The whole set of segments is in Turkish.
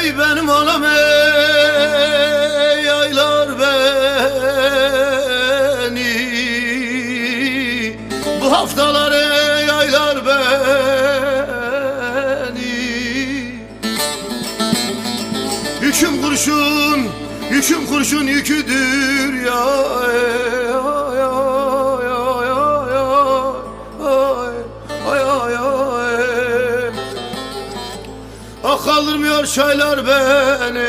Ey benim anam ey aylar beni. Bu haftalar ey aylar beni. Yüküm kurşun, yüküm kurşun yüküdür ya ey Ah kaldırmıyor çaylar beni.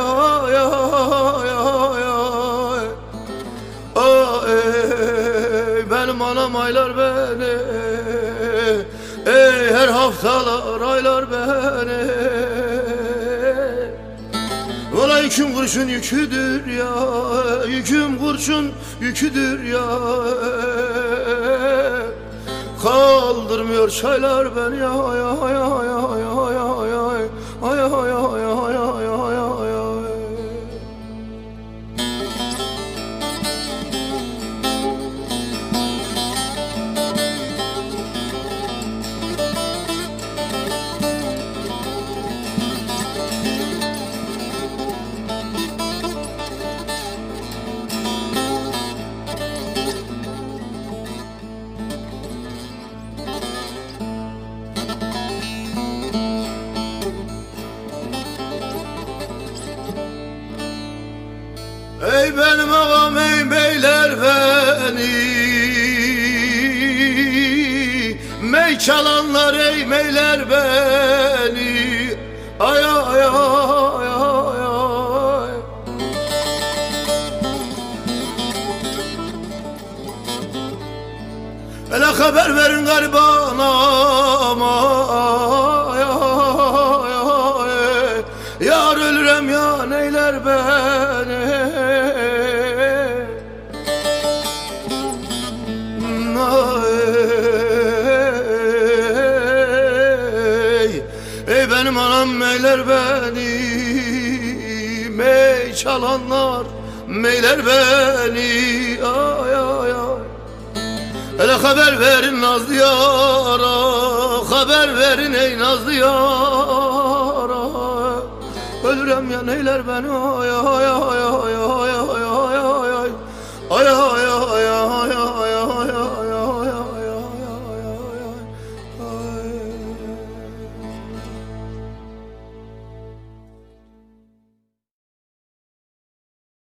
Ay ay ay ay Ay. Benim anam aylar beni. Ey her haftalar aylar beni. Ola yüküm kurşun yüküdür ya. Yüküm kurşun yüküdür ya. Kaldırmıyor çaylar beni. Ya ay ay ay 哎呦，哎呦，哎呦，呦。Ey benim ağam ey beyler beni. Mey çalanlar ey meyler beni. Ay ay ay ay ay Hele haber verin gariban ama ay, ay, ay. Yar ölürem ya neyler beni Benim anam meyler beni Mey çalanlar meyler beni. Ay ay ay. Hele haber verin Nazlı yara Haber verin ey Nazlı yara. Ölürem ya neyler beni ay ay ay ay ay.